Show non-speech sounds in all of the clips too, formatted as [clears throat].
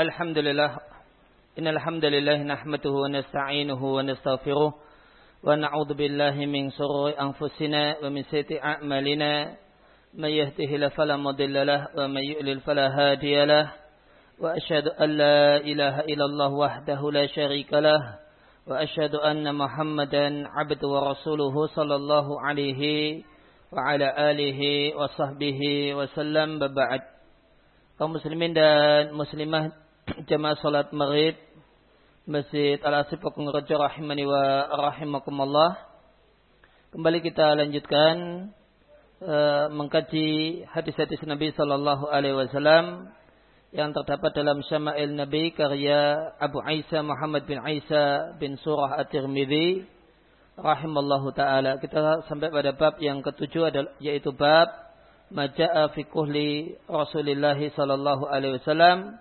الحمد لله إن الحمد لله نحمده ونستعينه ونستغفره ونعوذ بالله من شرور أنفسنا ومن سيئات أعمالنا من يهده الله فلا مضل له ومن يؤلل فلا هادي له وأشهد أن لا إله إلا الله وحده لا شريك له وأشهد أن محمدا عبد ورسوله صلى الله عليه وعلى آله وصحبه وسلم ببعد kaum muslimin dan muslimah jamaah salat maghrib Masjid Al-Asif Rejo rahimani wa rahimakumullah. Kembali kita lanjutkan uh, mengkaji hadis-hadis Nabi sallallahu alaihi wasallam yang terdapat dalam Syama'il Nabi karya Abu Isa Muhammad bin Isa bin Surah At-Tirmidzi rahimallahu taala. Kita sampai pada bab yang ketujuh adalah yaitu bab Maja'a fi kuhli Rasulullah sallallahu alaihi wasallam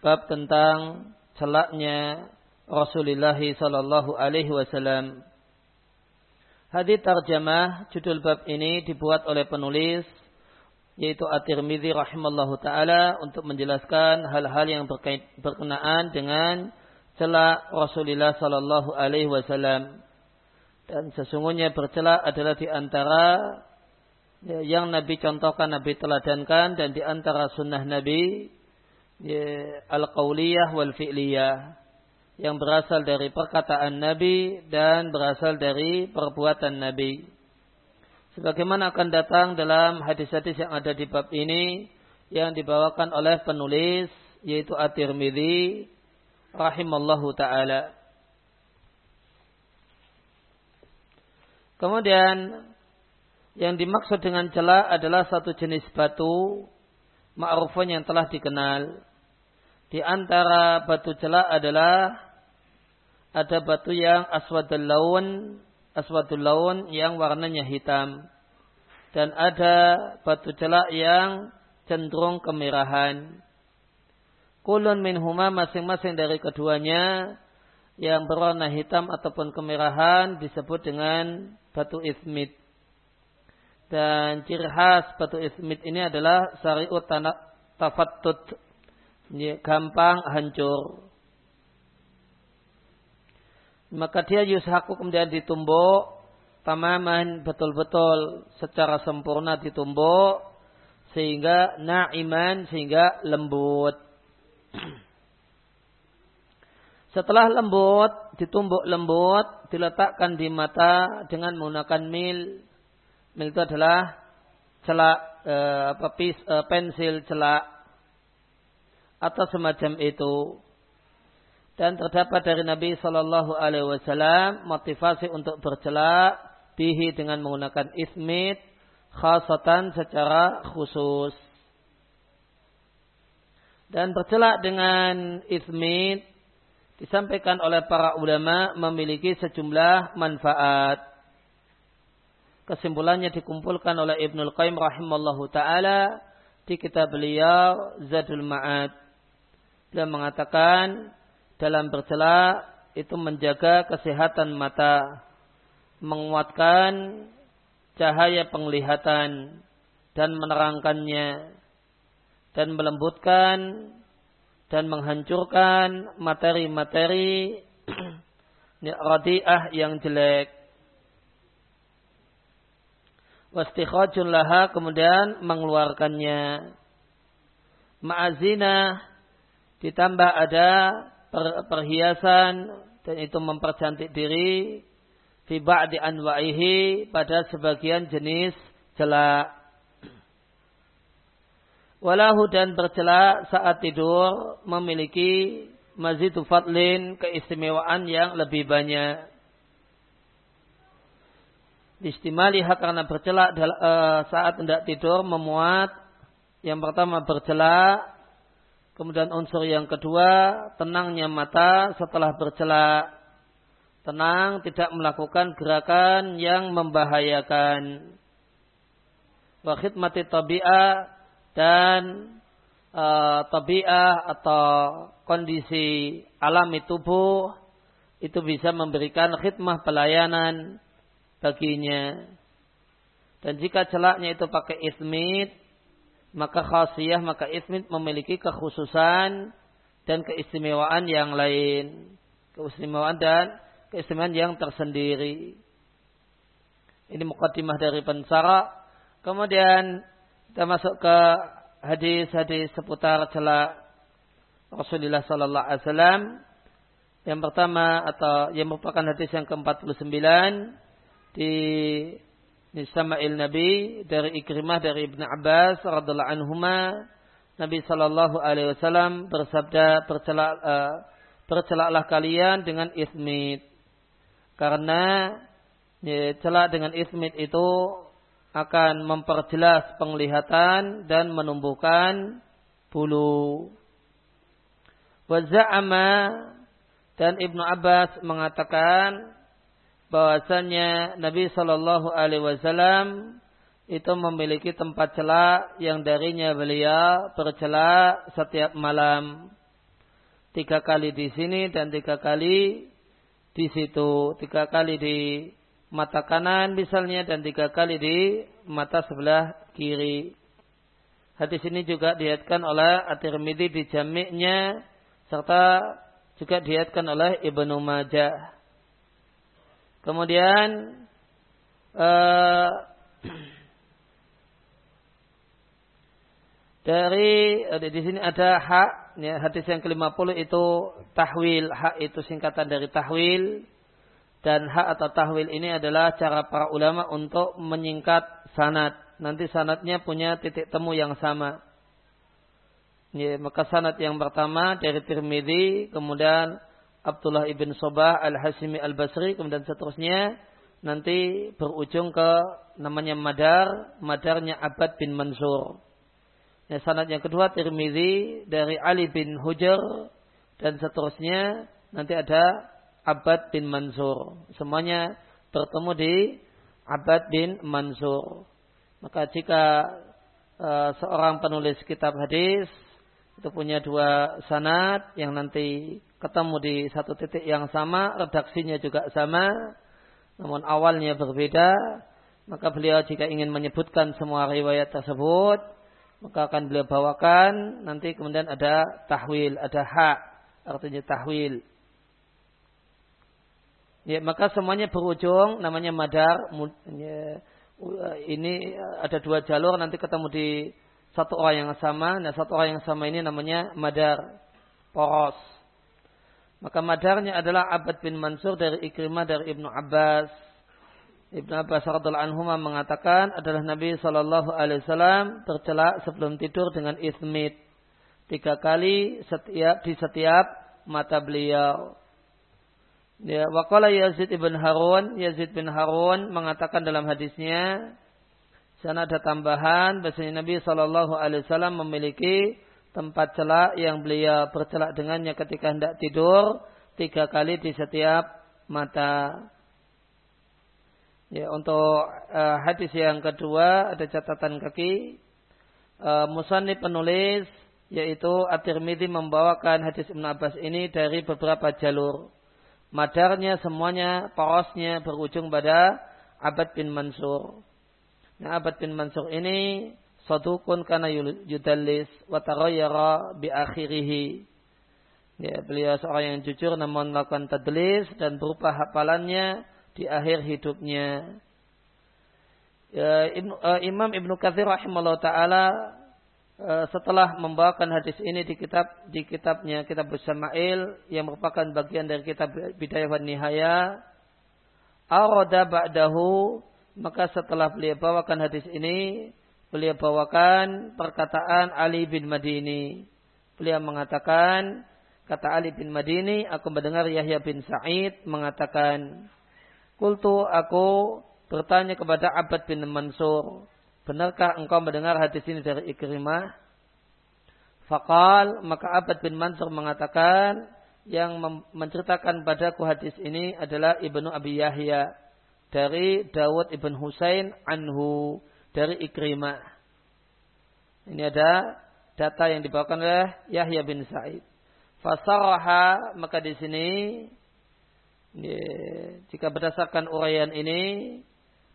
bab tentang celaknya Rasulullah sallallahu alaihi wasallam. Hadis tarjamah judul bab ini dibuat oleh penulis yaitu At-Tirmidzi rahimallahu taala untuk menjelaskan hal-hal yang berkait, berkenaan dengan celak Rasulullah sallallahu alaihi wasallam. Dan sesungguhnya bercelak adalah di antara yang Nabi contohkan, Nabi teladankan dan di antara sunnah Nabi ya, al-qauliyah wal fi'liyah yang berasal dari perkataan Nabi dan berasal dari perbuatan Nabi. Sebagaimana akan datang dalam hadis-hadis yang ada di bab ini yang dibawakan oleh penulis yaitu At-Tirmidzi rahimallahu taala. Kemudian yang dimaksud dengan celah adalah satu jenis batu ma'rufun yang telah dikenal. Di antara batu celak adalah ada batu yang aswadul laun, aswadul laun yang warnanya hitam. Dan ada batu celak yang cenderung kemerahan. Kulun min huma masing-masing dari keduanya yang berwarna hitam ataupun kemerahan disebut dengan batu ismit. Dan ciri khas batu ismit ini adalah syariut tafattut gampang hancur. Maka dia yushaku kemudian ditumbuk tamaman betul-betul secara sempurna ditumbuk sehingga na'iman sehingga lembut. [clears throat] Setelah lembut, ditumbuk lembut, diletakkan di mata dengan menggunakan mil. Mil itu adalah celak, eh, apa, pis, eh, pensil celak atau semacam itu. Dan terdapat dari Nabi Shallallahu Alaihi Wasallam motivasi untuk bercelak bihi dengan menggunakan ismit khasatan secara khusus. Dan bercelak dengan ismit disampaikan oleh para ulama memiliki sejumlah manfaat. Kesimpulannya dikumpulkan oleh Ibnul Qayyim rahimallahu taala di kitab beliau Zadul Ma'ad. Beliau mengatakan dalam bercela itu menjaga kesehatan mata, menguatkan cahaya penglihatan dan menerangkannya dan melembutkan dan menghancurkan materi-materi [clears throat] radiah yang jelek. Wastikhajun laha kemudian mengeluarkannya. Ma'azina ditambah ada per, perhiasan dan itu mempercantik diri fi ba'di anwa'ihi pada sebagian jenis celak. Walahu dan bercelak saat tidur memiliki mazidu fadlin keistimewaan yang lebih banyak. Istimaliha karena bercelak eh, saat hendak tidur memuat yang pertama bercelak Kemudian unsur yang kedua, tenangnya mata setelah bercelak. Tenang, tidak melakukan gerakan yang membahayakan. Wa khidmati tabi'ah dan uh, tabi'ah atau kondisi alami tubuh itu bisa memberikan khidmah pelayanan baginya. Dan jika celaknya itu pakai ismit, maka khasiyah, maka ismit memiliki kekhususan dan keistimewaan yang lain. Keistimewaan dan keistimewaan yang tersendiri. Ini mukaddimah dari pensara. Kemudian kita masuk ke hadis-hadis seputar celak Rasulullah sallallahu alaihi wasallam. Yang pertama atau yang merupakan hadis yang ke-49 di Nisama'il Nabi dari Ikrimah dari Ibn Abbas radhiallahu anhuma Nabi sallallahu alaihi wasallam bersabda bercelak uh, bercelaklah kalian dengan ismit karena ya, celak dengan ismit itu akan memperjelas penglihatan dan menumbuhkan bulu. Waza'ama dan Ibnu Abbas mengatakan bahwasanya Nabi Shallallahu Alaihi Wasallam itu memiliki tempat celak yang darinya beliau bercelak setiap malam. Tiga kali di sini dan tiga kali di situ. Tiga kali di mata kanan misalnya dan tiga kali di mata sebelah kiri. Hadis ini juga diatkan oleh At-Tirmidzi di jamiknya serta juga diatkan oleh Ibnu Majah Kemudian uh, [clears throat] dari uh, di sini ada hak ya, hadis yang ke-50 itu tahwil. Hak itu singkatan dari tahwil. Dan hak atau tahwil ini adalah cara para ulama untuk menyingkat sanat nanti sanatnya punya titik temu yang sama. Ya, maka sanat yang pertama dari Tirmidzi kemudian Abdullah ibn Sobah al-Hasimi al-Basri kemudian seterusnya nanti berujung ke namanya Madar, Madarnya Abad bin Mansur. Nah, sanad yang kedua Tirmizi dari Ali bin Hujar dan seterusnya nanti ada Abad bin Mansur. Semuanya bertemu di Abad bin Mansur. Maka jika uh, seorang penulis kitab hadis itu punya dua sanad yang nanti ketemu di satu titik yang sama, redaksinya juga sama, namun awalnya berbeda, maka beliau jika ingin menyebutkan semua riwayat tersebut, maka akan beliau bawakan, nanti kemudian ada tahwil, ada hak, artinya tahwil. Ya, maka semuanya berujung namanya madar. Ya, ini ada dua jalur nanti ketemu di satu orang yang sama. Nah satu orang yang sama ini namanya madar poros. Maka madarnya adalah Abad bin Mansur dari Ikrimah dari Ibnu Abbas. Ibnu Abbas radhiallahu anhu mengatakan adalah Nabi Shallallahu Alaihi Wasallam tercelak sebelum tidur dengan ismit tiga kali setiap di setiap mata beliau. Ya, wakala Yazid ibn Harun, Yazid bin Harun mengatakan dalam hadisnya, sana ada tambahan bahasanya Nabi Shallallahu Alaihi Wasallam memiliki tempat celak yang beliau bercelak dengannya ketika hendak tidur tiga kali di setiap mata. Ya, untuk uh, hadis yang kedua ada catatan kaki. Uh, Musani penulis yaitu At-Tirmidzi membawakan hadis Ibn Abbas ini dari beberapa jalur. Madarnya semuanya porosnya berujung pada Abad bin Mansur. Nah, Abad bin Mansur ini sadukun kana yudallis wa taghayyara bi akhirih. Ya, beliau seorang yang jujur namun melakukan tadlis dan berupa hafalannya di akhir hidupnya. Ya, Ibnu, uh, Imam Ibnu Katsir rahimahullah taala uh, setelah membawakan hadis ini di kitab di kitabnya Kitab Syama'il yang merupakan bagian dari kitab Bidayah wan Nihaya arada ba'dahu maka setelah beliau bawakan hadis ini beliau bawakan perkataan Ali bin Madini. Beliau mengatakan, kata Ali bin Madini, aku mendengar Yahya bin Sa'id mengatakan, Kultu aku bertanya kepada Abad bin Mansur, benarkah engkau mendengar hadis ini dari Ikrimah? Fakal, maka Abad bin Mansur mengatakan, yang menceritakan padaku hadis ini adalah Ibnu Abi Yahya dari Dawud ibn Husain anhu dari Ikrimah. Ini ada data yang dibawakan oleh Yahya bin Sa'id. Fasaraha maka di sini jika berdasarkan uraian ini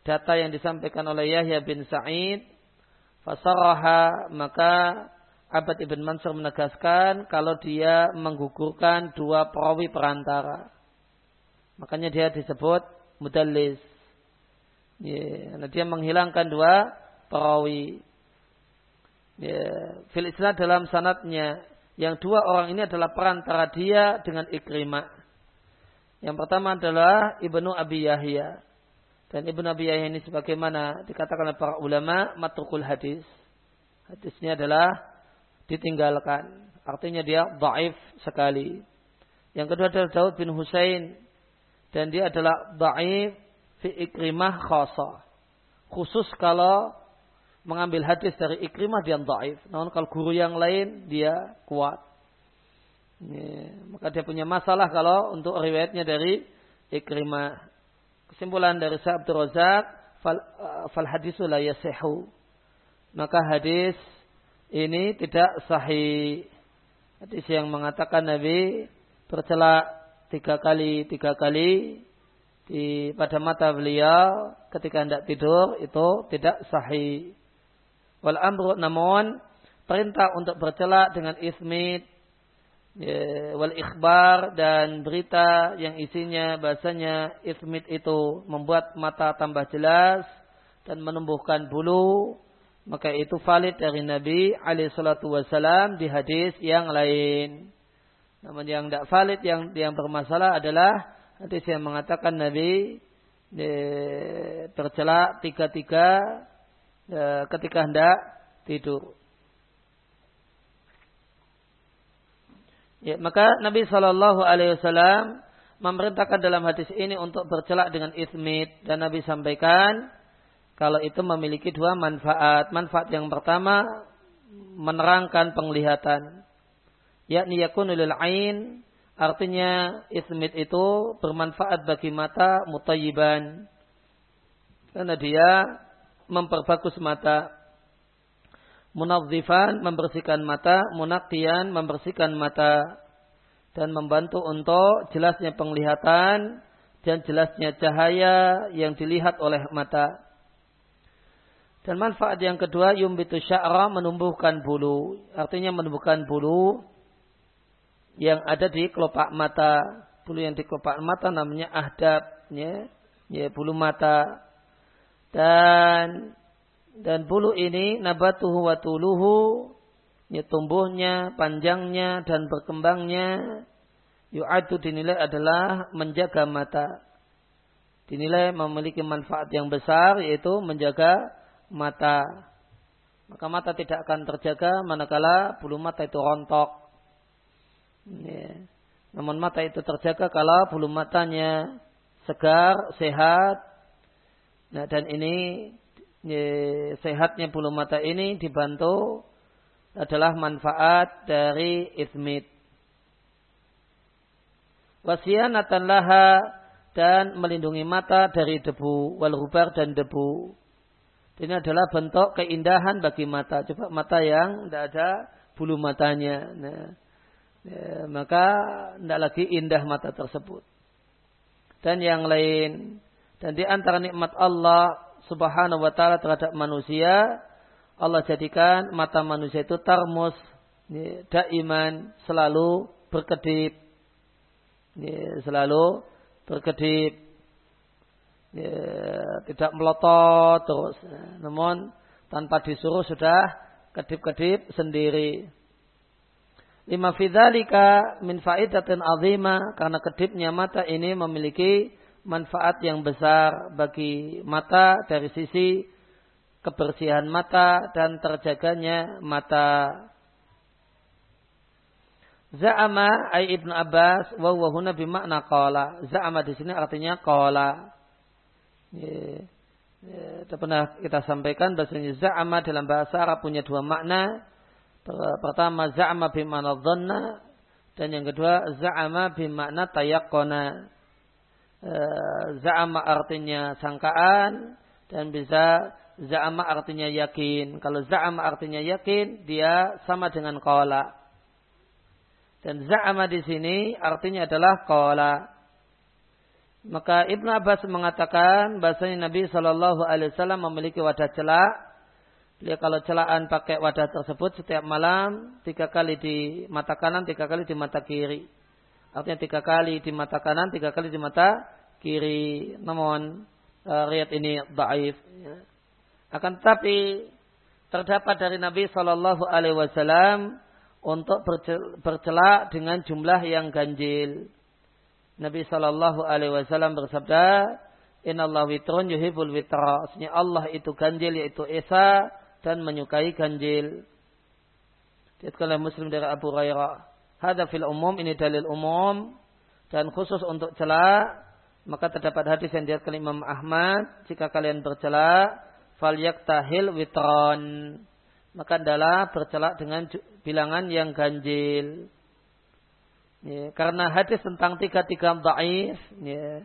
data yang disampaikan oleh Yahya bin Sa'id fasaraha maka Abad Ibn Mansur menegaskan kalau dia menggugurkan dua perawi perantara. Makanya dia disebut mudallis. Ya, dia menghilangkan dua perawi. Ya, fil Islam dalam sanatnya yang dua orang ini adalah perantara dia dengan Ikrimah. Yang pertama adalah Ibnu Abi Yahya. Dan Ibnu Abi Yahya ini sebagaimana dikatakan oleh para ulama matrukul hadis. Hadisnya adalah ditinggalkan. Artinya dia daif sekali. Yang kedua adalah Daud bin Husain. Dan dia adalah daif fi ikrimah khasa. Khusus kalau mengambil hadis dari ikrimah dia daif. Namun kalau guru yang lain dia kuat. Ini, maka dia punya masalah kalau untuk riwayatnya dari ikrimah. Kesimpulan dari Sa'ab Razak, fal, fal hadisu la yasihu. Maka hadis ini tidak sahih. Hadis yang mengatakan Nabi bercelak tiga kali tiga kali di pada mata beliau ketika hendak tidur itu tidak sahih. Wal amru namun perintah untuk bercelak dengan ismit ya, wal ikhbar dan berita yang isinya bahasanya ismit itu membuat mata tambah jelas dan menumbuhkan bulu maka itu valid dari Nabi alaihi salatu wasalam di hadis yang lain. Namun yang tidak valid yang yang bermasalah adalah hadis yang mengatakan Nabi e, tercela tiga-tiga e, ketika hendak tidur. Ya, maka Nabi Shallallahu Alaihi Wasallam memerintahkan dalam hadis ini untuk bercelak dengan ismit dan Nabi sampaikan kalau itu memiliki dua manfaat. Manfaat yang pertama menerangkan penglihatan. Yakni yakunul ain artinya ismit itu bermanfaat bagi mata mutayiban. Karena dia memperbagus mata. Munadzifan membersihkan mata, munaqiyan membersihkan mata dan membantu untuk jelasnya penglihatan dan jelasnya cahaya yang dilihat oleh mata. Dan manfaat yang kedua, yumbitu sya'ra menumbuhkan bulu. Artinya menumbuhkan bulu yang ada di kelopak mata. Bulu yang di kelopak mata namanya ahdab. Ya, ya bulu mata. Dan dan bulu ini nabatuhu wa tuluhu. Ya, tumbuhnya, panjangnya, dan berkembangnya. Yu'adu dinilai adalah menjaga mata. Dinilai memiliki manfaat yang besar yaitu menjaga mata. Maka mata tidak akan terjaga manakala bulu mata itu rontok. Ya. Namun mata itu terjaga kalau bulu matanya segar, sehat. Nah, dan ini ya, sehatnya bulu mata ini dibantu adalah manfaat dari ismit. Wasianatan laha dan melindungi mata dari debu, wal dan debu. Ini adalah bentuk keindahan bagi mata. Coba mata yang tidak ada bulu matanya. Nah, ya, maka tidak lagi indah mata tersebut. Dan yang lain. Dan di antara nikmat Allah subhanahu wa ta'ala terhadap manusia. Allah jadikan mata manusia itu tarmus. Ya, daiman selalu berkedip. Ya, selalu berkedip ya, tidak melotot terus. Namun tanpa disuruh sudah kedip-kedip sendiri. Lima fidzalika min faidatin azima karena kedipnya mata ini memiliki manfaat yang besar bagi mata dari sisi kebersihan mata dan terjaganya mata. Za'ama ay Ibnu Abbas wa huwa huna bimakna qala. Za'ama di sini artinya qala. Ya, ya, pernah kita sampaikan bahasanya za'ama dalam bahasa Arab punya dua makna. Pertama za'ama bimana dhanna dan yang kedua za'ama bimana tayakkona. E, za'ama artinya sangkaan dan bisa za'ama artinya yakin. Kalau za'ama artinya yakin, dia sama dengan qala. Dan za'ama di sini artinya adalah qala. Maka Ibn Abbas mengatakan bahasanya Nabi Shallallahu Alaihi Wasallam memiliki wadah celak Beliau kalau celaan pakai wadah tersebut setiap malam tiga kali di mata kanan, tiga kali di mata kiri. Artinya tiga kali di mata kanan, tiga kali di mata kiri. Namun uh, riat ini daif. Ya. Akan tetapi terdapat dari Nabi Shallallahu Alaihi Wasallam untuk bercelak dengan jumlah yang ganjil. Nabi Shallallahu Alaihi Wasallam bersabda, Inna Allah yuhibul witra. Allah itu ganjil yaitu Esa dan menyukai ganjil. Dikatakan oleh Muslim dari Abu Hurairah. Hada fil umum, ini dalil umum. Dan khusus untuk celak, maka terdapat hadis yang dikatakan Imam Ahmad. Jika kalian bercelak, fal yaktahil witron. Maka adalah bercelak dengan bilangan yang ganjil. Ya, karena hadis tentang tiga-tiga daif, ya,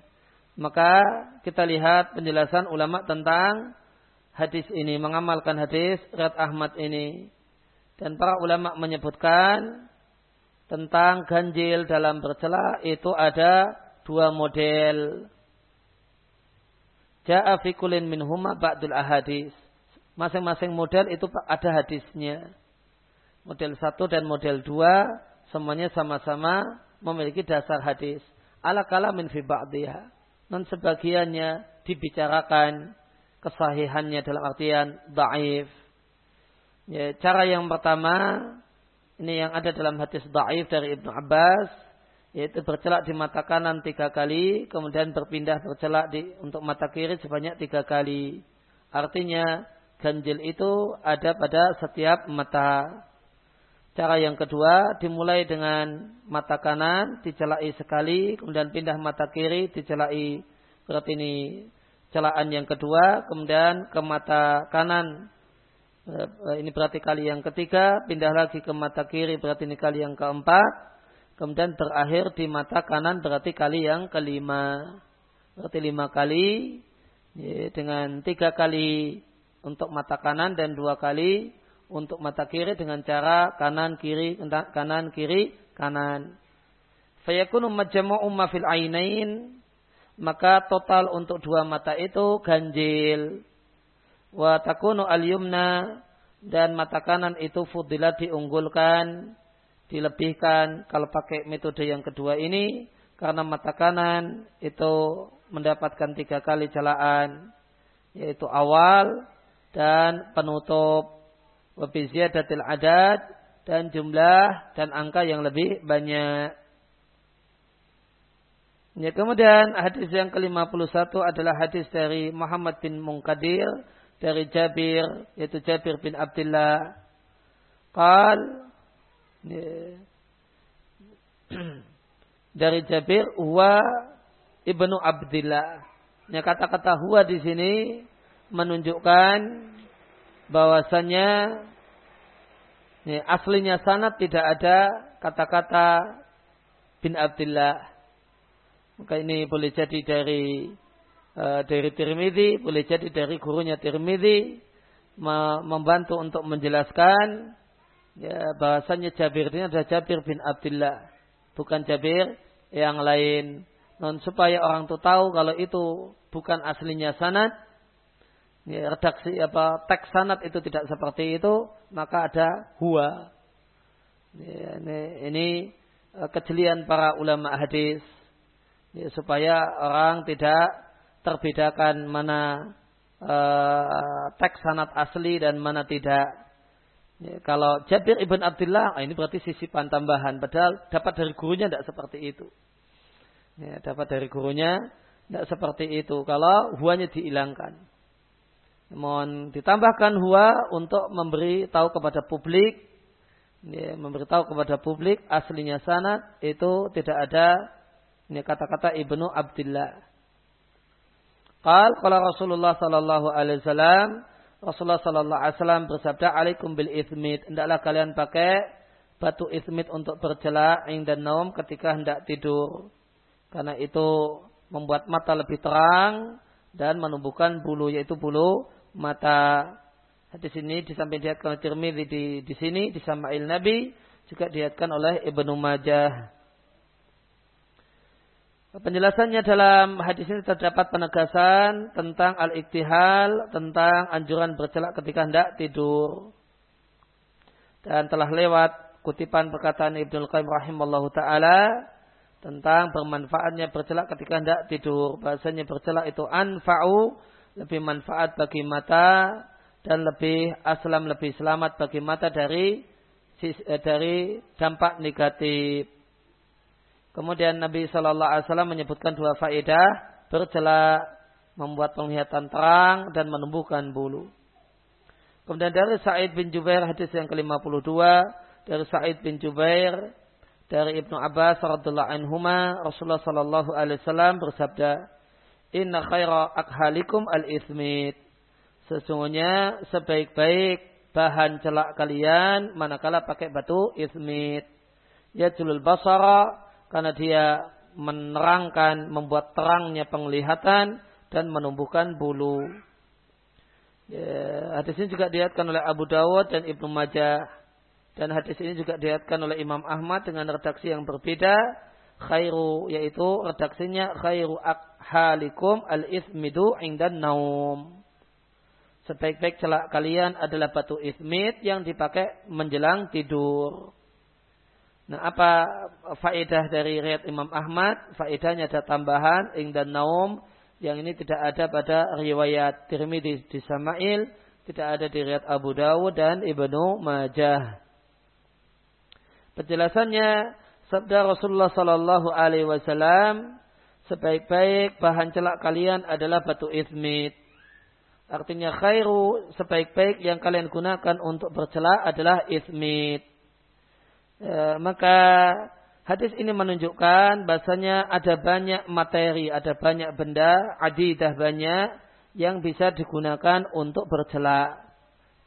maka kita lihat penjelasan ulama tentang hadis ini, mengamalkan hadis Rat Ahmad ini. Dan para ulama menyebutkan tentang ganjil dalam bercela itu ada dua model. Ja'a fi kulin min huma ba'dul ahadis. Masing-masing model itu ada hadisnya. Model satu dan model dua semuanya sama-sama memiliki dasar hadis. Ala min fi ba'diha. Non sebagiannya dibicarakan kesahihannya dalam artian daif. Ya, cara yang pertama ini yang ada dalam hadis daif dari Ibnu Abbas yaitu bercelak di mata kanan tiga kali kemudian berpindah bercelak di untuk mata kiri sebanyak tiga kali. Artinya ganjil itu ada pada setiap mata. Cara yang kedua dimulai dengan mata kanan dicelai sekali kemudian pindah mata kiri dicelai berarti ini celaan yang kedua, kemudian ke mata kanan. Eh, ini berarti kali yang ketiga, pindah lagi ke mata kiri berarti ini kali yang keempat. Kemudian terakhir di mata kanan berarti kali yang kelima. Berarti lima kali dengan tiga kali untuk mata kanan dan dua kali untuk mata kiri dengan cara kanan kiri kanan kiri kanan. Fayakunu majmu'u ma fil ainain maka total untuk dua mata itu ganjil. Wa takunu al-yumna dan mata kanan itu fudilat diunggulkan, dilebihkan kalau pakai metode yang kedua ini karena mata kanan itu mendapatkan tiga kali celaan yaitu awal dan penutup wabiziyadatil adat dan jumlah dan angka yang lebih banyak. Ya, kemudian hadis yang ke-51 adalah hadis dari Muhammad bin Munkadir dari Jabir yaitu Jabir bin Abdullah. Qal ya, [clears throat] dari Jabir huwa ibnu Abdullah. Ya, kata-kata huwa di sini menunjukkan bahwasanya ya, aslinya sanad tidak ada kata-kata bin Abdullah maka ini boleh jadi dari uh, dari Tirmidzi, boleh jadi dari gurunya Tirmidzi membantu untuk menjelaskan ya, bahasanya Jabir ini adalah Jabir bin Abdullah, bukan Jabir yang lain. Non supaya orang itu tahu kalau itu bukan aslinya sanad, ya, redaksi apa teks sanad itu tidak seperti itu, maka ada huwa. Ya, ini, ini eh, kejelian para ulama hadis ya, supaya orang tidak terbedakan mana uh, teks sanat asli dan mana tidak. Ya, kalau Jabir ibn Abdullah, ah, ini berarti sisipan tambahan. Padahal dapat dari gurunya tidak seperti itu. Ya, dapat dari gurunya tidak seperti itu. Kalau huanya dihilangkan. Mohon ditambahkan huwa untuk memberi tahu kepada publik, ya, memberitahu kepada publik aslinya sanat itu tidak ada ini kata-kata Ibnu Abdullah. Qal qala Rasulullah sallallahu alaihi wasallam Rasulullah sallallahu alaihi wasallam bersabda alaikum bil ithmit. Hendaklah kalian pakai batu ithmit untuk bercela dan naum ketika hendak tidur. Karena itu membuat mata lebih terang dan menumbuhkan bulu yaitu bulu mata. Hadis ini disampaikan oleh Tirmidzi di di sini di Sama'il Nabi juga dilihatkan oleh Ibnu Majah Penjelasannya dalam hadis ini terdapat penegasan tentang al-iktihal, tentang anjuran bercelak ketika hendak tidur. Dan telah lewat kutipan perkataan Ibnu Qayyim rahimallahu taala tentang bermanfaatnya bercelak ketika hendak tidur. Bahasanya bercelak itu anfa'u, lebih manfaat bagi mata dan lebih aslam lebih selamat bagi mata dari eh, dari dampak negatif. Kemudian Nabi Shallallahu Alaihi Wasallam menyebutkan dua faedah bercelak, membuat penglihatan terang dan menumbuhkan bulu. Kemudian dari Sa'id bin Jubair hadis yang ke-52 dari Sa'id bin Jubair dari Ibnu Abbas radhiyallahu anhuma Rasulullah sallallahu alaihi wasallam bersabda Inna khaira akhalikum al-ithmit Sesungguhnya sebaik-baik bahan celak kalian manakala pakai batu ismit ya julul basara karena dia menerangkan, membuat terangnya penglihatan dan menumbuhkan bulu. Ya, hadis ini juga dilihatkan oleh Abu Dawud dan Ibnu Majah. Dan hadis ini juga dilihatkan oleh Imam Ahmad dengan redaksi yang berbeda. Khairu yaitu redaksinya khairu akhalikum al-ismidu indan naum. Sebaik-baik celak kalian adalah batu ismid yang dipakai menjelang tidur. Nah, apa faedah dari riwayat Imam Ahmad? Faedahnya ada tambahan ing dan naum yang ini tidak ada pada riwayat Tirmidzi di Sama'il, tidak ada di riwayat Abu Dawud dan Ibnu Majah. Penjelasannya sabda Rasulullah sallallahu alaihi wasallam sebaik-baik bahan celak kalian adalah batu ismit. Artinya khairu sebaik-baik yang kalian gunakan untuk bercelak adalah ismit. Ya, maka hadis ini menunjukkan bahasanya ada banyak materi, ada banyak benda, adidah banyak yang bisa digunakan untuk bercelak.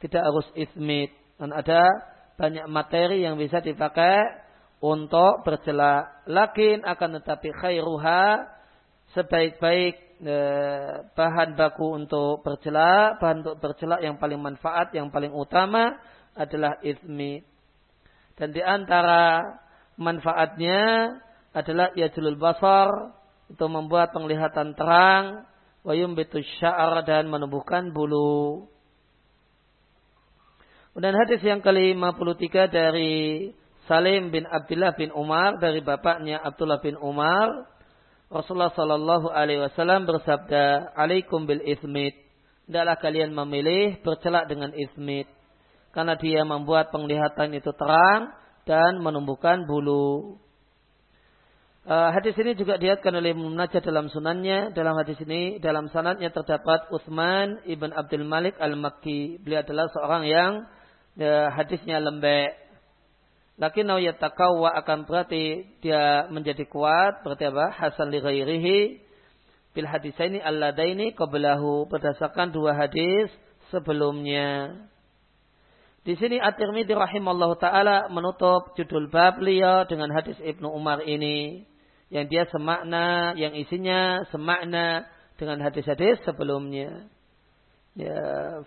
Tidak harus ismit. Dan ada banyak materi yang bisa dipakai untuk bercelak. Lakin akan tetapi khairuha sebaik-baik e, bahan baku untuk bercelak, bahan untuk bercelak yang paling manfaat, yang paling utama adalah ismit. Dan di antara manfaatnya adalah yajlul basar itu membuat penglihatan terang, wayum betul sya'ar dan menumbuhkan bulu. Dan hadis yang ke-53 dari Salim bin Abdullah bin Umar dari bapaknya Abdullah bin Umar, Rasulullah Shallallahu Alaihi Wasallam bersabda, "Alaikum bil ismit." Hendaklah kalian memilih bercelak dengan ismit karena dia membuat penglihatan itu terang dan menumbuhkan bulu. Uh, hadis ini juga diatkan oleh Imam Najah dalam sunannya. Dalam hadis ini, dalam sanadnya terdapat Utsman ibn Abdul Malik al-Makki. Beliau adalah seorang yang uh, hadisnya lembek. Lakin yatakawwa akan berarti dia menjadi kuat. Berarti apa? Hasan li ghairihi. Bil hadis ini alladaini qablahu. Berdasarkan dua hadis sebelumnya. Di sini At-Tirmidzi rahimallahu taala menutup judul bab beliau dengan hadis Ibnu Umar ini yang dia semakna, yang isinya semakna dengan hadis-hadis sebelumnya. Ya,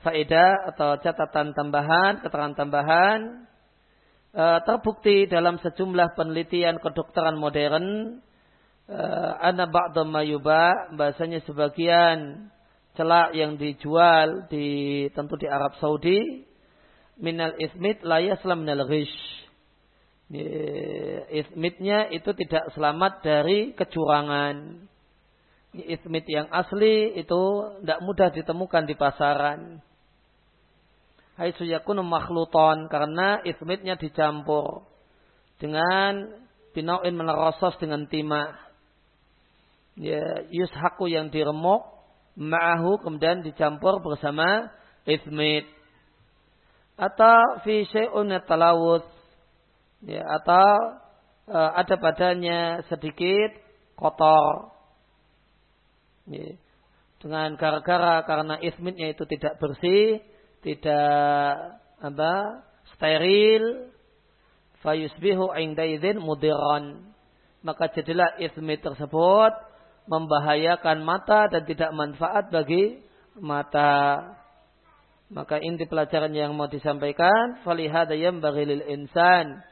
faedah atau catatan tambahan, keterangan tambahan e, terbukti dalam sejumlah penelitian kedokteran modern e, ana ba'dha mayuba bahasanya sebagian celak yang dijual di tentu di Arab Saudi minal ismit la yaslam minal ghish. Ismitnya itu tidak selamat dari kecurangan. Ismit yang asli itu tidak mudah ditemukan di pasaran. Hai suyakun makhluton karena ismitnya dicampur dengan binauin menerosos dengan timah. Ya, yushaku yang diremuk ma'ahu kemudian dicampur bersama ismit atau fi syai'un talawus ya atau e, ada padanya sedikit kotor. Ya, dengan gara-gara karena ismitnya itu tidak bersih tidak apa steril fayusbihu indaidzin mudiran maka jadilah ismit tersebut membahayakan mata dan tidak manfaat bagi mata maka inti pelajaran yang mau disampaikan, falihada yang bagilil insan.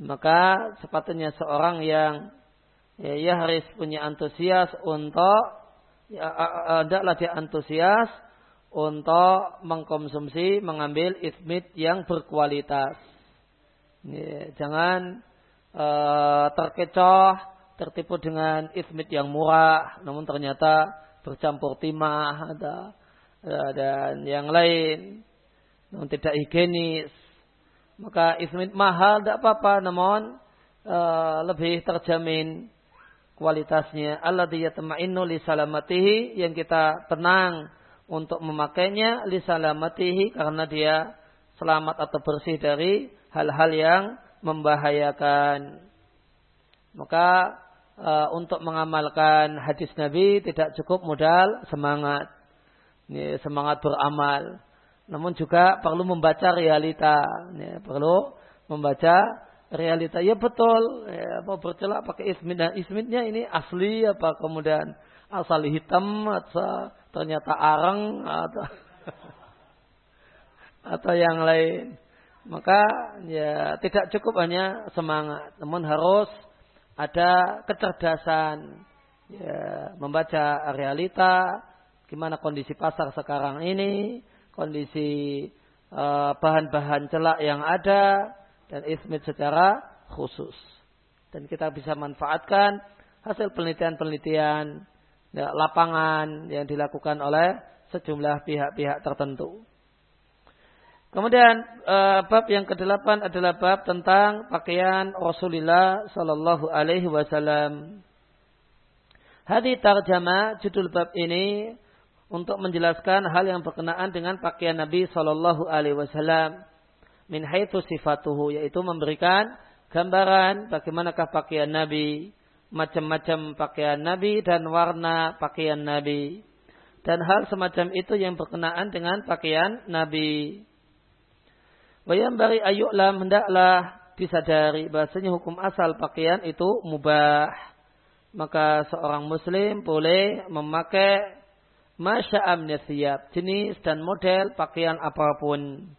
Maka sepatutnya seorang yang ya, ya harus punya antusias untuk ya, dia antusias untuk mengkonsumsi mengambil ismit yang berkualitas. Ya, jangan uh, terkecoh tertipu dengan ismit yang murah namun ternyata bercampur timah ada dan yang lain. Namun tidak higienis. Maka ismit mahal tidak apa-apa namun uh, lebih terjamin kualitasnya. Allah yatma'innu li salamatihi yang kita tenang untuk memakainya li salamatihi karena dia selamat atau bersih dari hal-hal yang membahayakan. Maka e, untuk mengamalkan hadis Nabi tidak cukup modal semangat, ini semangat beramal, namun juga perlu membaca realita, ini perlu membaca realita. Ya betul, ya, mau bercelak pakai ismid dan ismidnya ini asli apa kemudian? Asal hitam atau ternyata arang atau [laughs] atau yang lain. Maka ya tidak cukup hanya semangat, namun harus ada kecerdasan. Ya, membaca realita, gimana kondisi pasar sekarang ini, kondisi uh, bahan-bahan celak yang ada dan ismit secara khusus. Dan kita bisa manfaatkan hasil penelitian-penelitian ya, lapangan yang dilakukan oleh sejumlah pihak-pihak tertentu. Kemudian uh, bab yang kedelapan adalah bab tentang pakaian Rasulullah Sallallahu Alaihi Wasallam. Hadi tarjama judul bab ini untuk menjelaskan hal yang berkenaan dengan pakaian Nabi Sallallahu Alaihi Wasallam min haitsu sifatuhu yaitu memberikan gambaran bagaimanakah pakaian Nabi, macam-macam pakaian Nabi dan warna pakaian Nabi dan hal semacam itu yang berkenaan dengan pakaian Nabi. Bayam bari ayuklah hendaklah disadari bahasanya hukum asal pakaian itu mubah. Maka seorang muslim boleh memakai masya'am siap jenis dan model pakaian apa pun.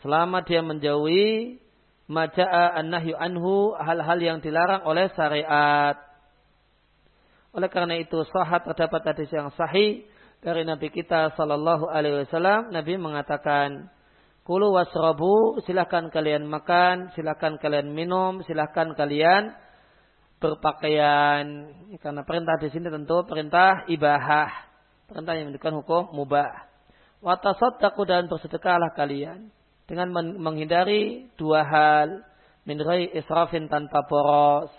Selama dia menjauhi maja'a an-nahyu anhu hal-hal yang dilarang oleh syariat. Oleh karena itu sahat terdapat hadis yang sahih dari Nabi kita sallallahu alaihi wasallam Nabi mengatakan Kulu wasrabu, silahkan kalian makan, silahkan kalian minum, silahkan kalian berpakaian. Karena perintah di sini tentu perintah ibahah. Perintah yang menunjukkan hukum mubah. Watasaddaqu dan bersedekahlah kalian. Dengan menghindari dua hal. Min israfin tanpa boros.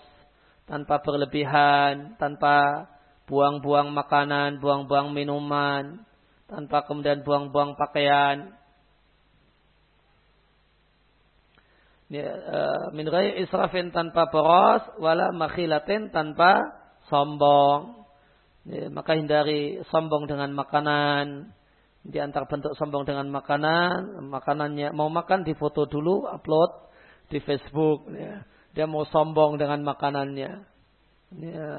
Tanpa berlebihan. Tanpa buang-buang makanan, buang-buang minuman. Tanpa kemudian buang-buang pakaian ya, uh, min israfin tanpa boros wala makhilatin tanpa sombong. Ya, maka hindari sombong dengan makanan. Di antara bentuk sombong dengan makanan, makanannya mau makan di foto dulu, upload di Facebook. Ya. Dia mau sombong dengan makanannya. Ya.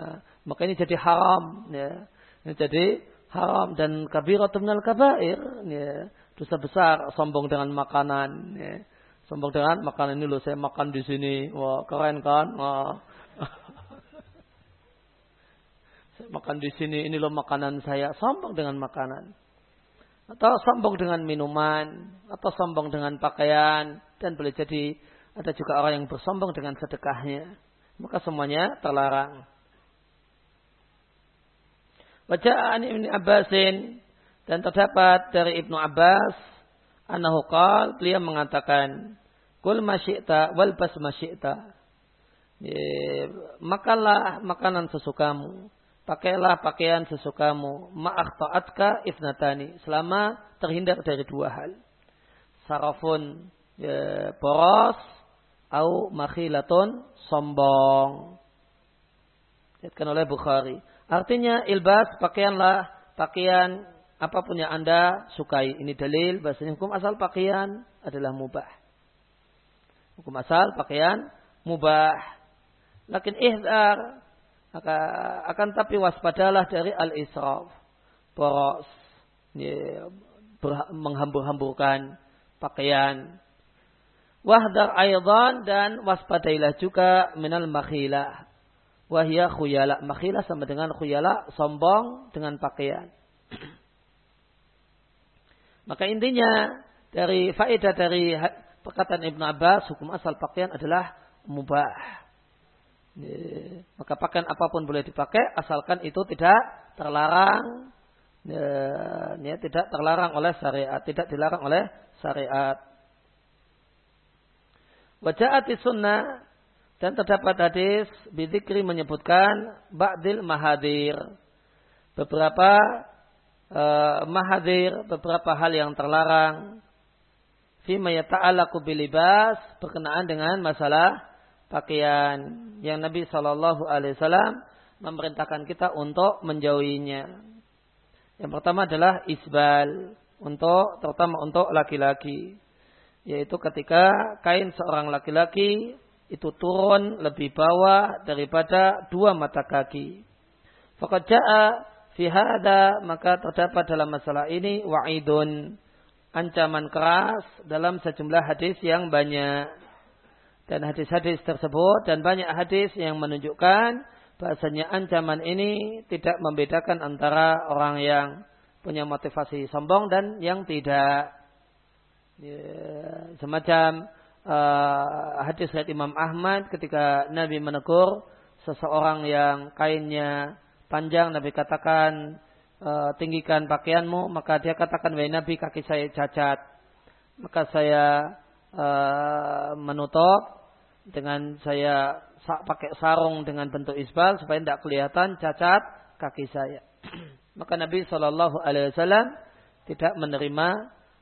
Maka ini jadi haram. Ya. Ini jadi haram dan kabiratun minal kabair. Ya. Dosa besar sombong dengan makanan. Ya Sombong dengan makanan ini loh saya makan di sini. Wah, keren kan? Wah. [laughs] makan di sini, ini loh makanan saya. Sombong dengan makanan. Atau sombong dengan minuman. Atau sombong dengan pakaian. Dan boleh jadi ada juga orang yang bersombong dengan sedekahnya. Maka semuanya terlarang. Wajah Ibnu Abbasin dan terdapat dari Ibnu Abbas Anahu qal, beliau mengatakan, Kul masyikta wal bas masyikta. Makanlah makanan sesukamu. Pakailah pakaian sesukamu. Ma'akhta'atka ifnatani. Selama terhindar dari dua hal. Sarafun ya, boros. Au makhilatun sombong. Dikatakan oleh Bukhari. Artinya ilbas pakaianlah pakaian apa pun yang Anda sukai. Ini dalil bahasanya hukum asal pakaian adalah mubah. Hukum asal pakaian mubah. Lakin ihdar akan tapi waspadalah dari al-israf. Boros. menghambur-hamburkan pakaian. Wahdar aydan dan waspadailah juga minal makhilah. Wahia khuyala. Makhila sama dengan khuyala, sombong dengan pakaian. [clears throat] Maka intinya dari faedah dari perkataan Ibnu Abbas, hukum asal pakaian adalah mubah. Maka pakaian apa pun boleh dipakai asalkan itu tidak terlarang ya, tidak terlarang oleh syariat, tidak dilarang oleh syariat. Wajahati sunnah dan terdapat hadis bidikri menyebutkan ba'dil mahadir. Beberapa uh, mahadir, beberapa hal yang terlarang. Fima yata'alaku bilibas berkenaan dengan masalah pakaian yang Nabi Shallallahu Alaihi Wasallam memerintahkan kita untuk menjauhinya. Yang pertama adalah isbal untuk terutama untuk laki-laki yaitu ketika kain seorang laki-laki itu turun lebih bawah daripada dua mata kaki. Fakat ja'a fi maka terdapat dalam masalah ini wa'idun ancaman keras dalam sejumlah hadis yang banyak. Dan hadis-hadis tersebut dan banyak hadis yang menunjukkan bahasanya ancaman ini tidak membedakan antara orang yang punya motivasi sombong dan yang tidak. Ya, semacam uh, hadis riwayat Imam Ahmad ketika Nabi menegur seseorang yang kainnya panjang, Nabi katakan uh, tinggikan pakaianmu, maka dia katakan wahai Nabi kaki saya cacat, maka saya uh, menutup dengan saya pakai sarung dengan bentuk isbal supaya tidak kelihatan cacat kaki saya. [clears throat] maka Nabi Shallallahu Alaihi Wasallam tidak menerima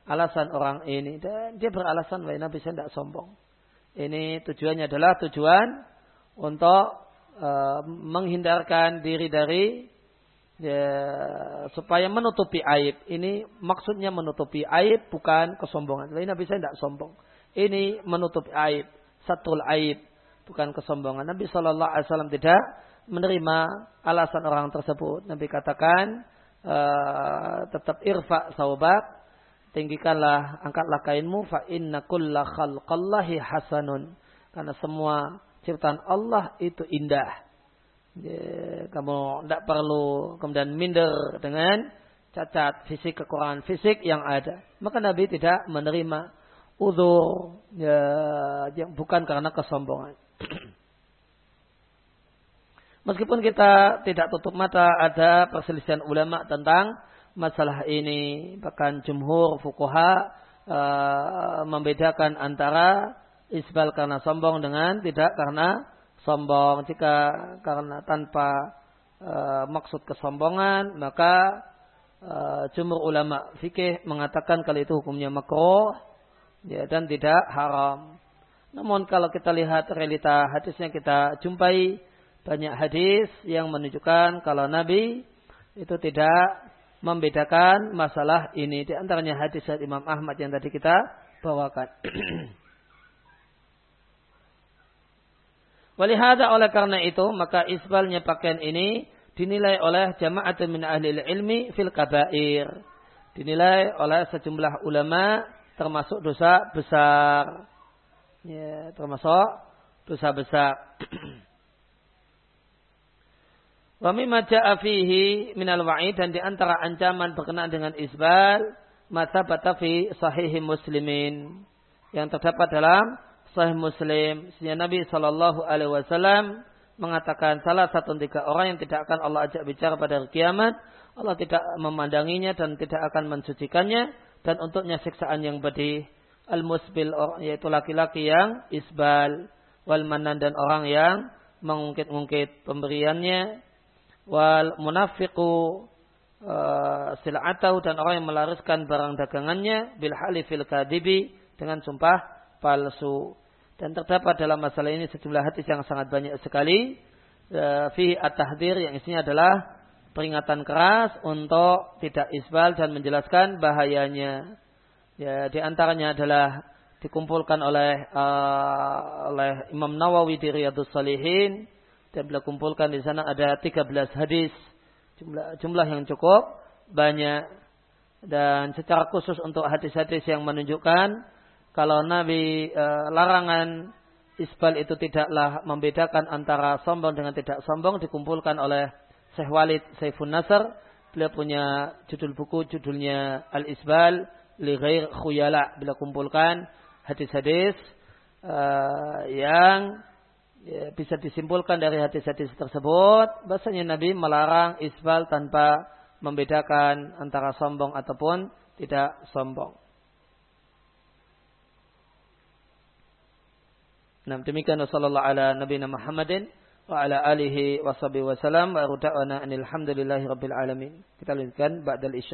alasan orang ini dan dia beralasan bahwa Nabi saya tidak sombong. Ini tujuannya adalah tujuan untuk uh, menghindarkan diri dari ya, supaya menutupi aib. Ini maksudnya menutupi aib bukan kesombongan. Nabi saya tidak sombong. Ini menutupi aib, satu aib, bukan kesombongan. Nabi Shallallahu Alaihi Wasallam tidak menerima alasan orang tersebut. Nabi katakan uh, tetap irfa saubak tinggikanlah, angkatlah kainmu fa inna kulla khalqallahi hasanun. Karena semua ciptaan Allah itu indah. Kamu tidak perlu kemudian minder dengan cacat fisik, kekurangan fisik yang ada. Maka Nabi tidak menerima uzur ya, yang bukan karena kesombongan. [clears throat] Meskipun kita tidak tutup mata ada perselisihan ulama tentang masalah ini. Bahkan jumhur fukuha uh, membedakan antara isbal karena sombong dengan tidak karena sombong. Jika karena tanpa uh, maksud kesombongan, maka uh, jumhur ulama fikih mengatakan kalau itu hukumnya makruh ya, dan tidak haram. Namun kalau kita lihat realita hadisnya kita jumpai banyak hadis yang menunjukkan kalau Nabi itu tidak membedakan masalah ini. Di antaranya hadis dari Imam Ahmad yang tadi kita bawakan. [clears throat] Walihada oleh karena itu maka isbalnya pakaian ini dinilai oleh jamaah min ahli ilmi fil kabair. Dinilai oleh sejumlah ulama termasuk dosa besar. Ya, termasuk dosa besar. [clears throat] Wa mimma ja'a fihi minal wa'id dan di antara ancaman berkenaan dengan isbal mata fi sahih muslimin yang terdapat dalam sahih muslim sehingga Nabi sallallahu alaihi wasallam mengatakan salah satu tiga orang yang tidak akan Allah ajak bicara pada hari kiamat Allah tidak memandanginya dan tidak akan mensucikannya dan untuknya siksaan yang pedih al musbil yaitu laki-laki yang isbal wal manan dan orang yang mengungkit-ungkit pemberiannya wal munafiqu uh, sil'atahu dan orang yang melariskan barang dagangannya bil halifil kadibi dengan sumpah palsu. Dan terdapat dalam masalah ini sejumlah hadis yang sangat banyak sekali. Uh, fi at-tahdir yang isinya adalah peringatan keras untuk tidak isbal dan menjelaskan bahayanya. Ya, di antaranya adalah dikumpulkan oleh uh, oleh Imam Nawawi di Riyadhus Salihin. Dan beliau kumpulkan di sana ada 13 hadis. Jumlah jumlah yang cukup banyak. Dan secara khusus untuk hadis-hadis yang menunjukkan kalau Nabi e, larangan isbal itu tidaklah membedakan antara sombong dengan tidak sombong dikumpulkan oleh Syekh Walid Saifun Nasr. Beliau punya judul buku judulnya Al-Isbal li ghair khuyala. Beliau kumpulkan hadis-hadis uh, yang ya, bisa disimpulkan dari hadis-hadis tersebut bahasanya Nabi melarang isbal tanpa membedakan antara sombong ataupun tidak sombong. Nah, demikian sallallahu ala nabiyina Muhammadin wa ala alihi wa sahbihi wa salam wa da'wana alhamdulillahi rabbil alamin. Kita lanjutkan ba'dal isya.